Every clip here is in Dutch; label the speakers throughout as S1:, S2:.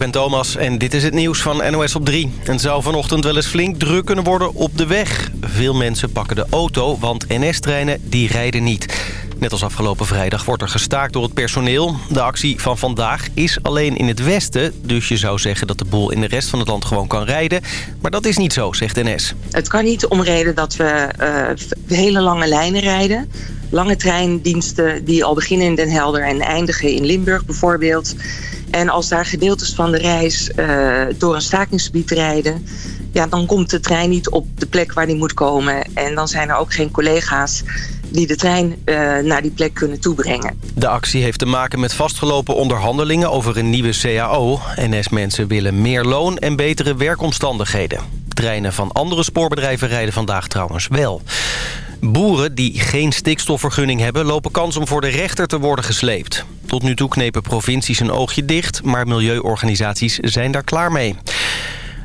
S1: ben Thomas en dit is het nieuws van NOS op 3. Het zou vanochtend wel eens flink druk kunnen worden op de weg. Veel mensen pakken de auto, want NS-treinen die rijden niet. Net als afgelopen vrijdag wordt er gestaakt door het personeel. De actie van vandaag is alleen in het westen. Dus je zou zeggen dat de boel in de rest van het land gewoon kan rijden. Maar dat is niet zo, zegt NS.
S2: Het kan niet om reden dat we uh, hele lange lijnen rijden. Lange treindiensten die al beginnen in Den Helder en eindigen in Limburg bijvoorbeeld. En als daar gedeeltes van de reis uh, door een stakingsgebied rijden... Ja, dan komt de trein niet op de plek waar die moet komen. En dan zijn er ook geen collega's die de trein uh, naar die plek kunnen toebrengen.
S1: De actie heeft te maken met vastgelopen onderhandelingen over een nieuwe CAO. NS-mensen willen meer loon en betere werkomstandigheden. Treinen van andere spoorbedrijven rijden vandaag trouwens wel. Boeren die geen stikstofvergunning hebben... lopen kans om voor de rechter te worden gesleept. Tot nu toe knepen provincies een oogje dicht... maar milieuorganisaties zijn daar klaar mee.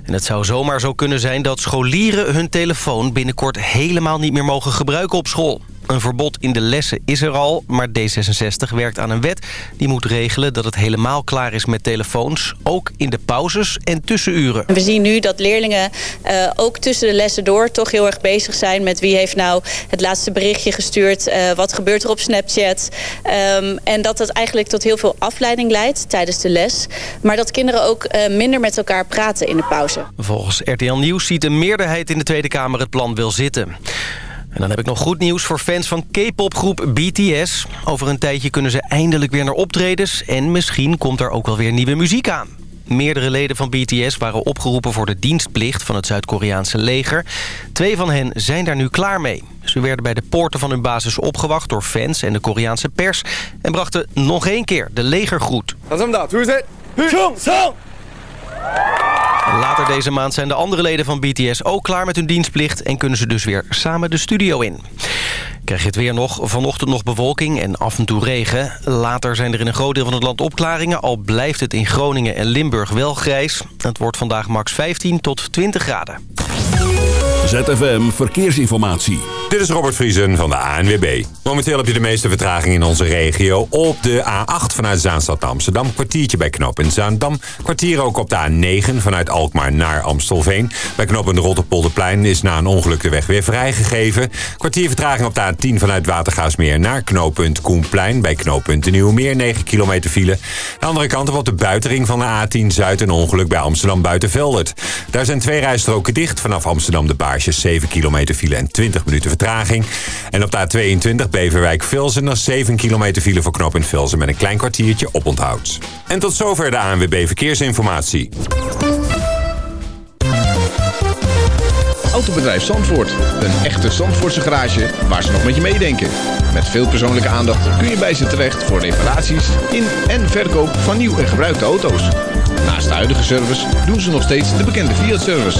S1: En het zou zomaar zo kunnen zijn dat scholieren hun telefoon binnenkort helemaal niet meer mogen gebruiken op school. Een verbod in de lessen is er al, maar D66 werkt aan een wet... die moet regelen dat het helemaal klaar is met telefoons... ook in de pauzes en tussenuren.
S3: We zien nu dat leerlingen uh, ook tussen de lessen door... toch heel erg bezig zijn met wie heeft nou het laatste berichtje gestuurd... Uh, wat gebeurt er op Snapchat. Um, en dat dat eigenlijk tot heel veel afleiding leidt tijdens de les. Maar dat kinderen ook uh, minder met elkaar praten in de pauze.
S1: Volgens RTL Nieuws ziet een meerderheid in de Tweede Kamer het plan wil zitten. En dan heb ik nog goed nieuws voor fans van K-popgroep BTS. Over een tijdje kunnen ze eindelijk weer naar optredens... en misschien komt er ook wel weer nieuwe muziek aan. Meerdere leden van BTS waren opgeroepen voor de dienstplicht van het Zuid-Koreaanse leger. Twee van hen zijn daar nu klaar mee. Ze werden bij de poorten van hun basis opgewacht door fans en de Koreaanse pers... en brachten nog één keer de legergroet.
S4: Dank u Song!
S1: Later deze maand zijn de andere leden van BTS ook klaar met hun dienstplicht... en kunnen ze dus weer samen de studio in. Krijg je het weer nog. Vanochtend nog bewolking en af en toe regen. Later zijn er in een groot deel van het land opklaringen... al blijft het in Groningen en Limburg wel grijs. Het wordt vandaag max 15 tot 20 graden.
S5: ZFM Verkeersinformatie.
S6: Dit is Robert Vriesen van de ANWB. Momenteel heb je de meeste vertraging in onze regio. Op de A8 vanuit Zaanstad naar Amsterdam. Kwartiertje bij knooppunt Zaandam. Kwartier ook op de A9 vanuit Alkmaar naar Amstelveen. Bij knooppunt Rotterpolderplein is na een ongeluk de weg weer vrijgegeven. Kwartier vertraging op de A10 vanuit Watergaasmeer naar knooppunt Koenplein. Bij knooppunt de Nieuwmeer 9 kilometer file. De andere kant op, de buitenring van de A10 Zuid een ongeluk bij Amsterdam Buitenveldert. Daar zijn twee rijstroken dicht vanaf Amsterdam de Baarsjes 7 kilometer file en 20 minuten vertraging. En op de A22 Beverwijk-Velzen nog 7 kilometer file voor knooppunt Velzen met een klein kwartiertje op onthoud. En tot zover de ANWB Verkeersinformatie.
S7: Autobedrijf Zandvoort. Een echte Zandvoortse garage waar ze nog met je meedenken. Met veel persoonlijke aandacht kun je bij ze terecht voor reparaties in en verkoop van nieuw en gebruikte auto's. Naast de huidige service doen ze nog steeds de bekende Fiat-service.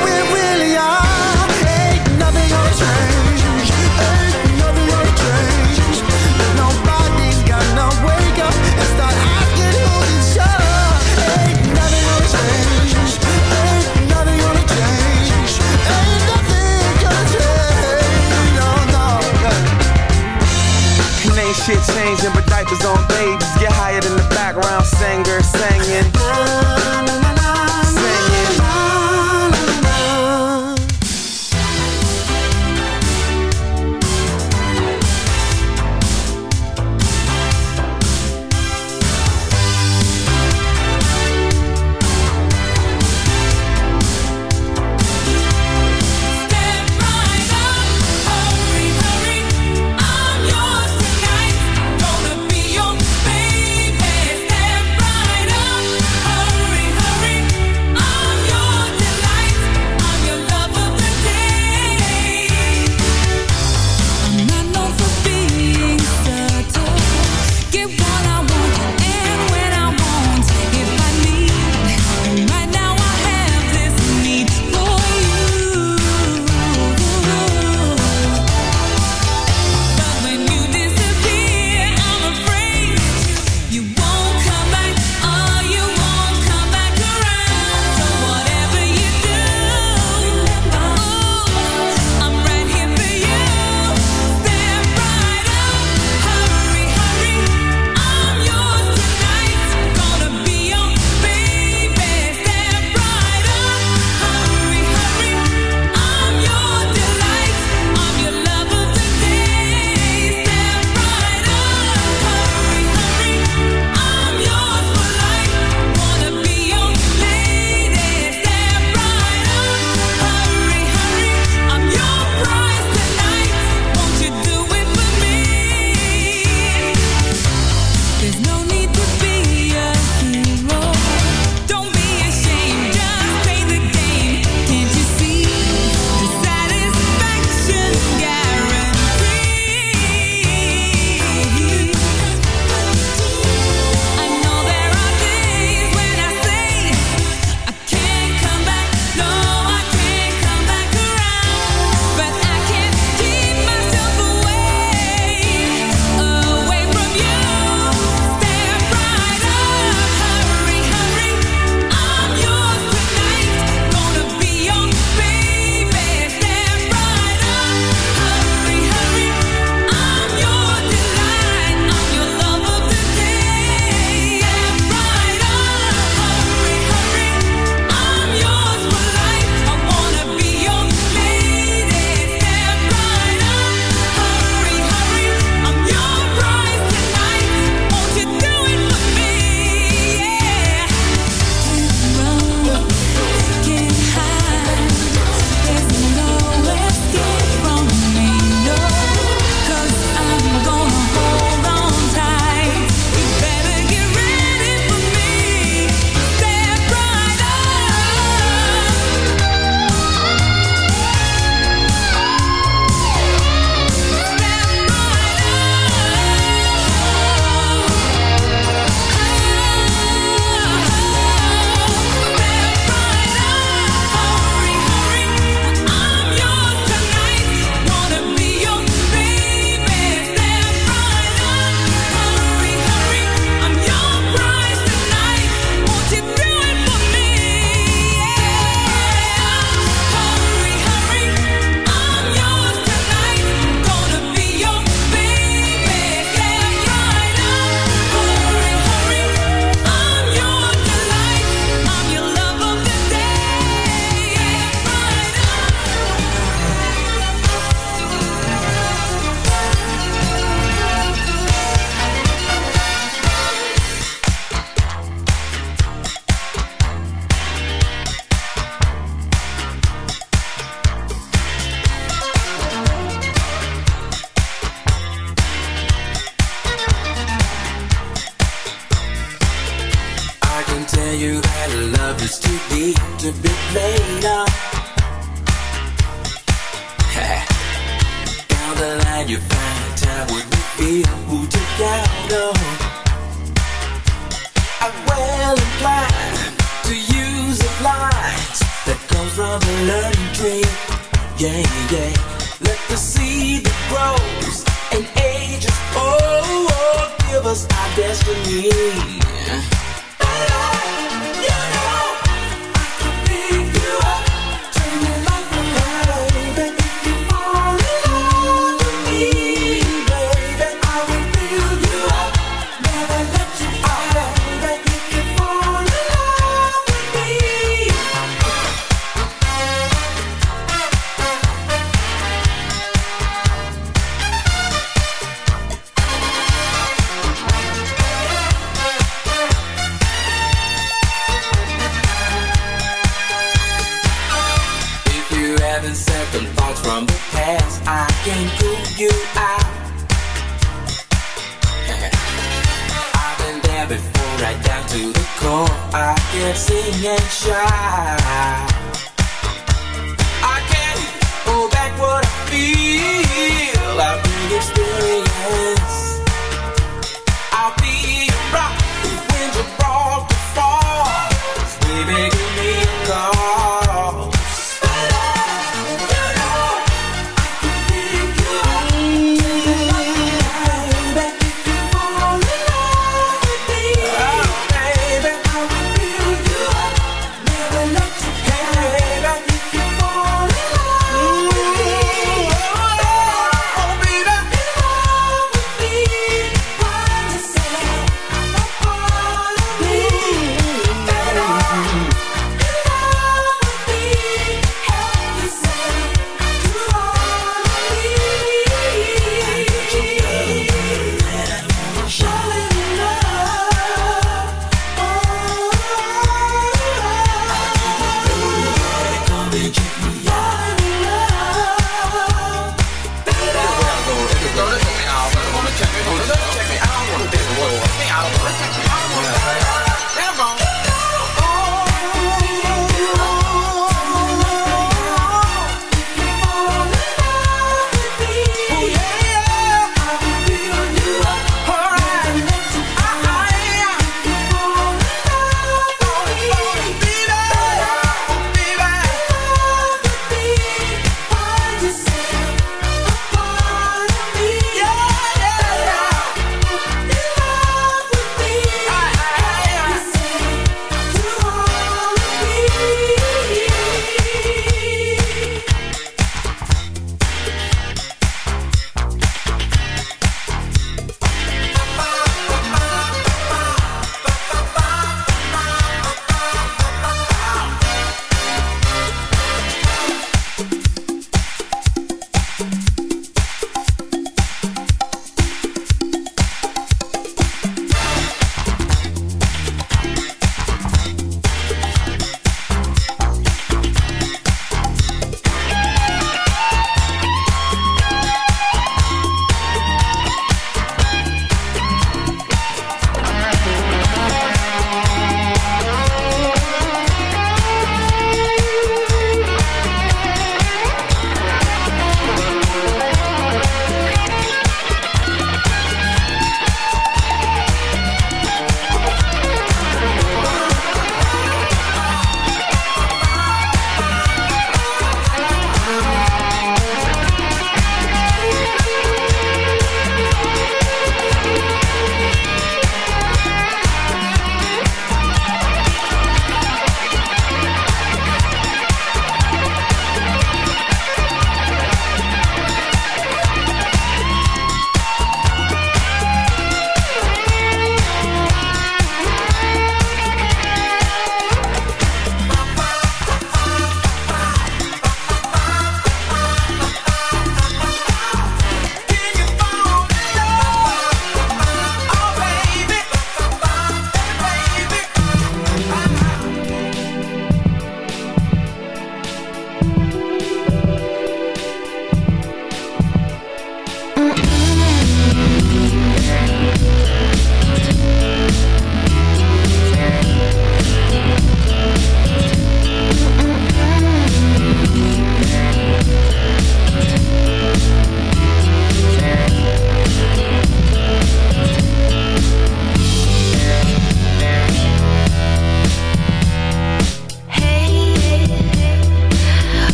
S8: you out. I've been there before, right down to the core. I can't sing and shout. I can't hold back what I feel. I've been
S9: experienced.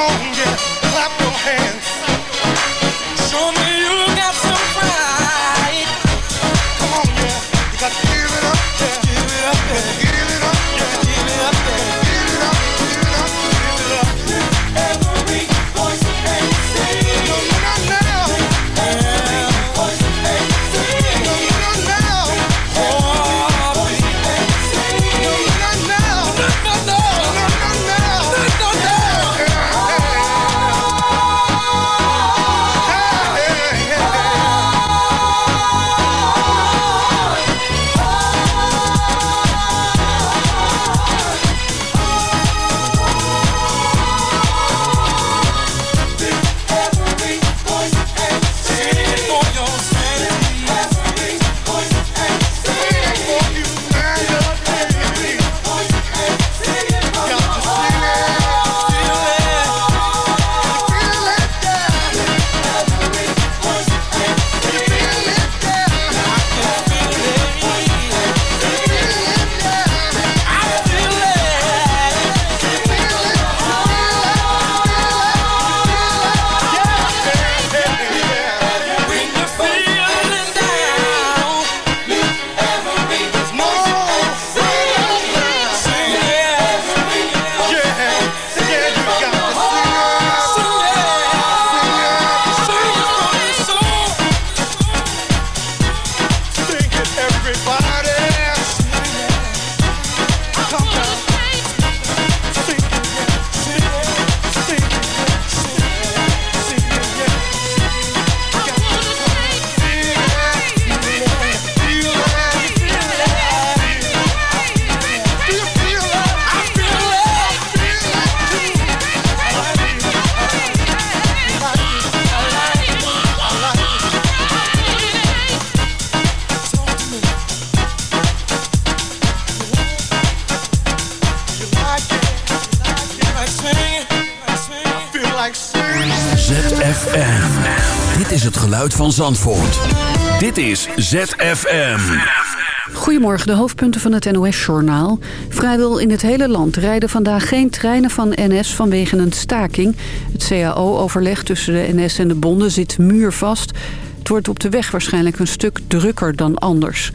S9: Oh. Geluid van Zandvoort. Dit is ZFM.
S10: Goedemorgen, de hoofdpunten van het NOS-journaal. Vrijwel in het hele land rijden vandaag geen treinen van NS vanwege een staking. Het CAO-overleg tussen de NS en de bonden zit muurvast. Het wordt op de weg waarschijnlijk een stuk drukker dan anders.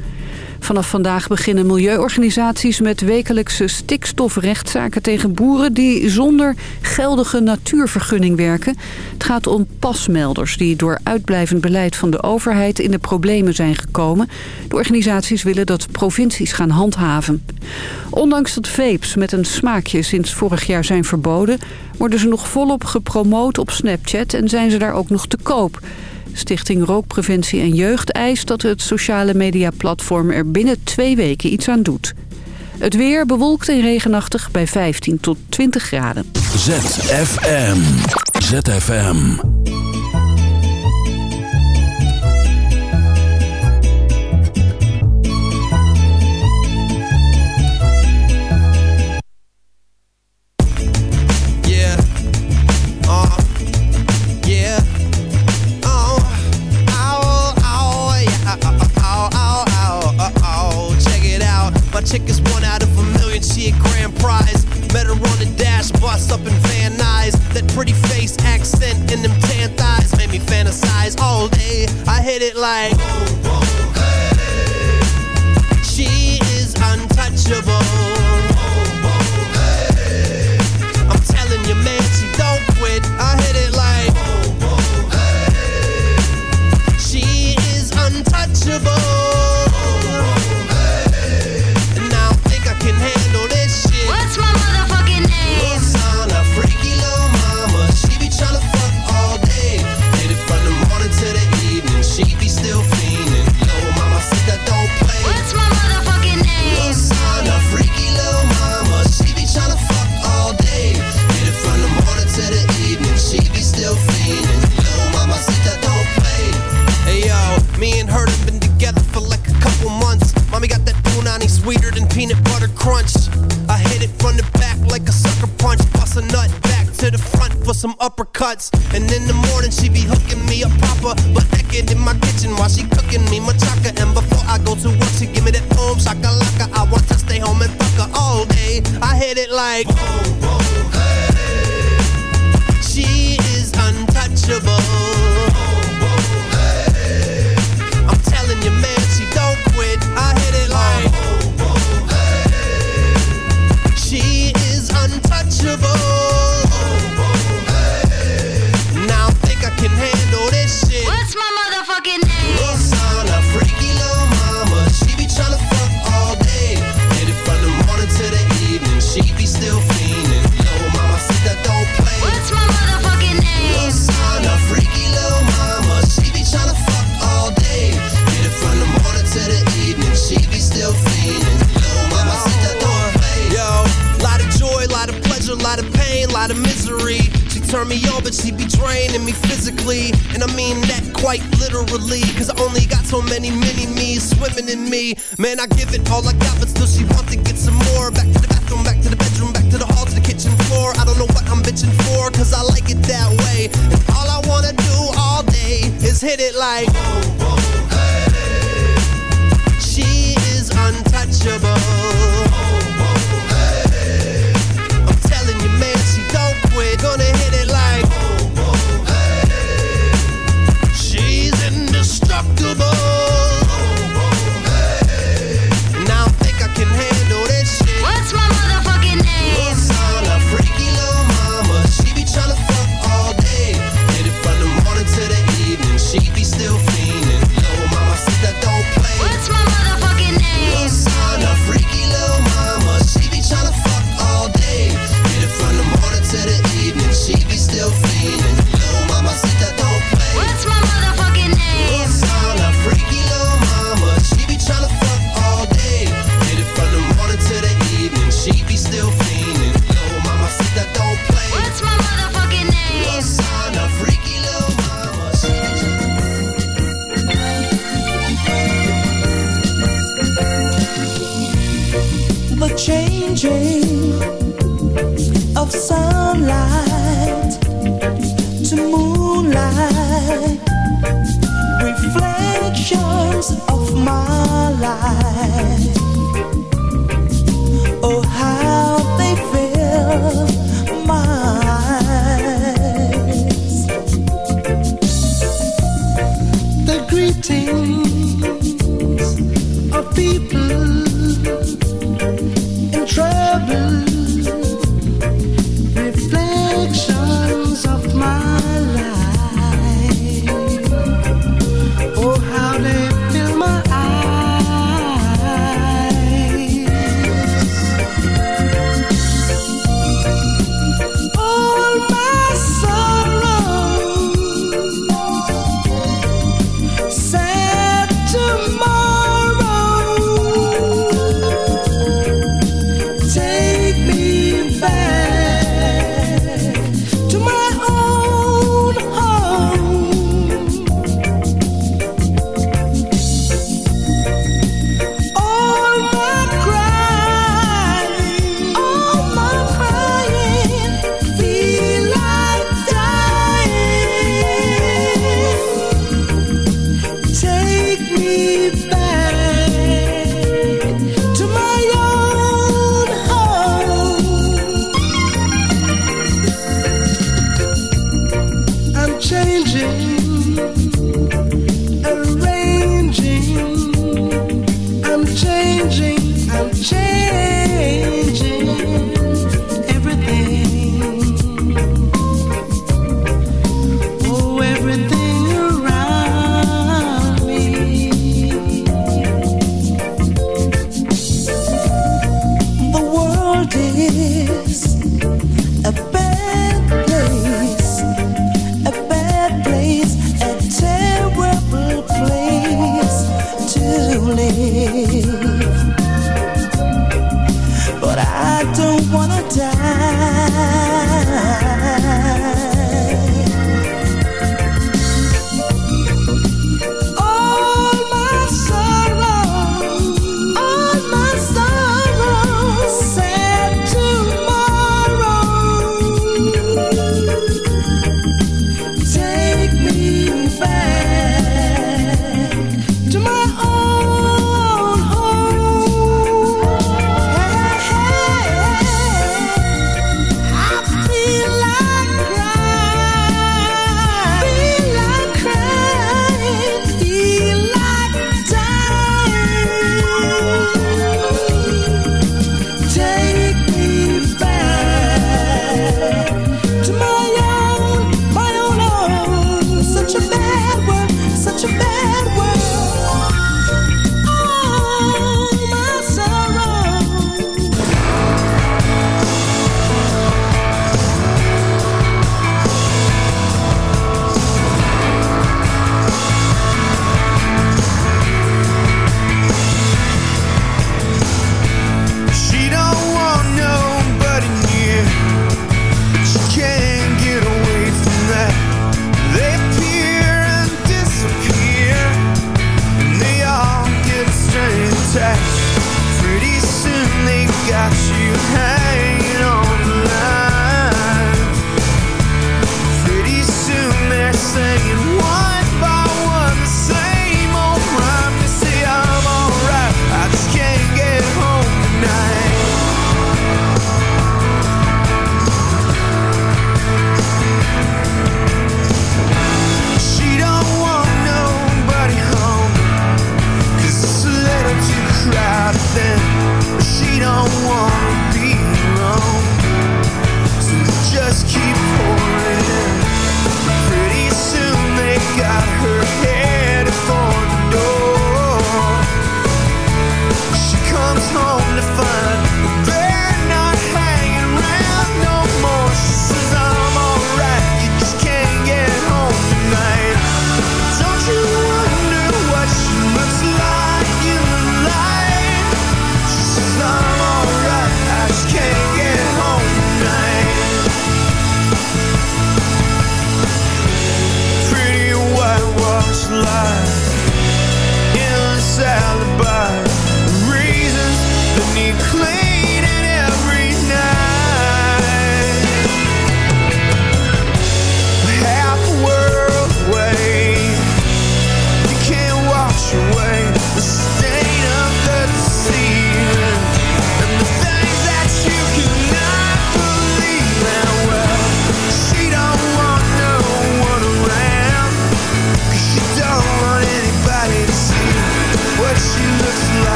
S10: Vanaf vandaag beginnen milieuorganisaties met wekelijkse stikstofrechtszaken tegen boeren die zonder geldige natuurvergunning werken. Het gaat om pasmelders die door uitblijvend beleid van de overheid in de problemen zijn gekomen. De organisaties willen dat provincies gaan handhaven. Ondanks dat vapes met een smaakje sinds vorig jaar zijn verboden, worden ze nog volop gepromoot op Snapchat en zijn ze daar ook nog te koop. Stichting Rookpreventie en Jeugd eist dat het sociale mediaplatform er binnen twee weken iets aan doet. Het weer bewolkt en regenachtig bij 15 tot 20 graden.
S9: ZFM. ZFM.
S11: On the dash bus up in Van Nuys. That pretty face, accent, and them tan thighs made me fantasize all day. I hit it like. Some uppercuts. And in the morning she be hooking me up proper. But naked in my kitchen while she cooking me machaca. And before I go to work she give me that boom shakalaka. I want to stay home and fuck her all day. I hit it like She is untouchable. She be still. Little mama said that play. Yo, lot of joy, lot of pleasure, lot of pain, lot of misery. She turn me on, but she be draining me physically. And I mean that quite literally. Cause I only got so many mini me's swimming in me. Man, I give it all I got, but still she want to get some more. Back to the bathroom, back to the bedroom, back to the hall, to the kitchen floor. I don't know what I'm bitching for, cause I like it that way. And all I wanna do all day is hit it like. She
S12: your body away.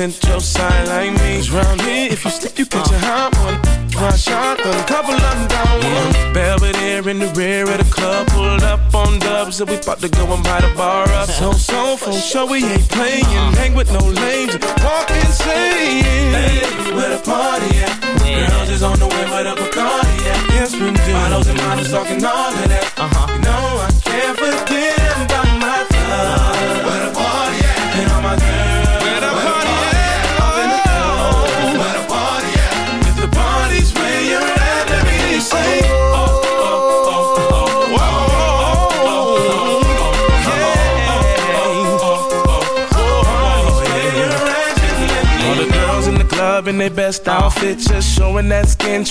S13: content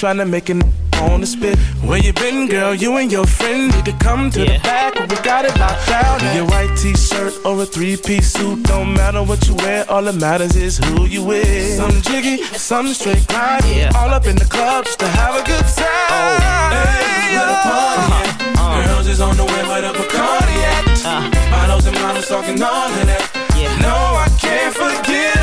S13: that skin, trying to make it on the spit. Where you been, girl? You and your friend need to come to the back. We got it locked down. In your white t-shirt or a three-piece suit, don't matter what you wear. All that matters is who you with. Some jiggy, some straight grind. Yeah. All up in the club just to have a good time. Oh, hey, where the party at? Uh. Girls is on the way where the Bacardi at. Uh. Bottles and models talking all of that. No, I can't forget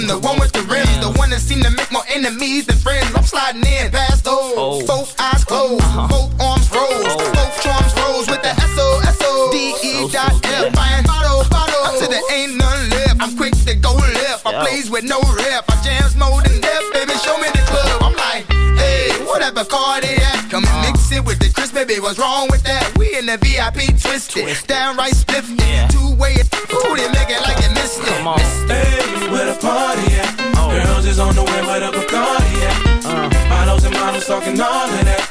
S14: with the one with the rims, the one that seem to make more enemies than friends. I'm sliding in past those. Oh. Both eyes closed, uh-huh. both arms rose, oh. both charms rose with the S O S O D E dot F. Buying bottle, bottle. I said there ain't none left. I'm quick to go left. I plays with no rep. I jams more than death, baby. Show me the club. I'm like, hey, whatever car they at. Come and mix it with the Chris, baby. What's wrong with that? We in the VIP twisted, downright spiffy. Two way, ooh, they make it like they missed it.
S13: Where the party at? Girls is on the way where the Bacardi at. Uh. Bottles and models talking all of that.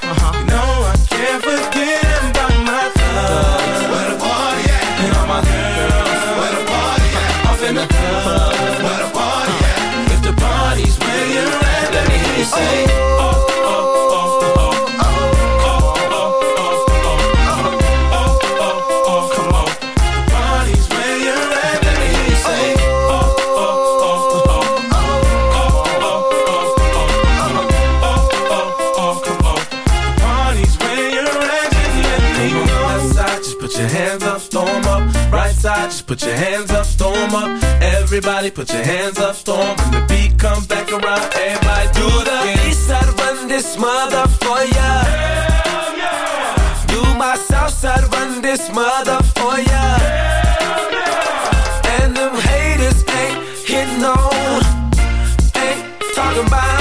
S13: Just put your hands up, storm up. Everybody put your hands up, storm. When the beat comes back around, everybody do the east side run this mother for ya. Yeah. Do my south side run this mother for ya. Yeah. And them haters ain't hitting on, ain't talking about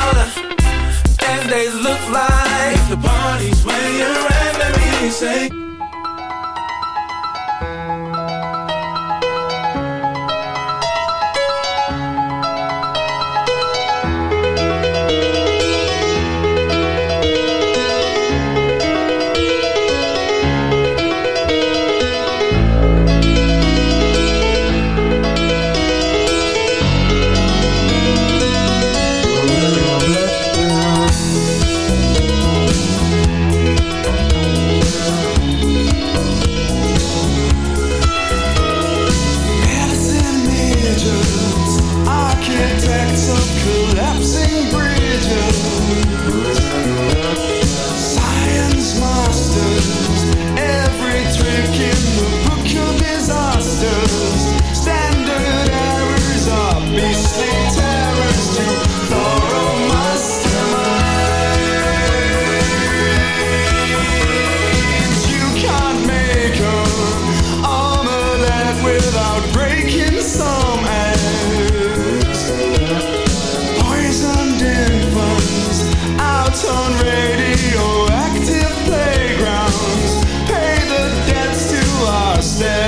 S12: said.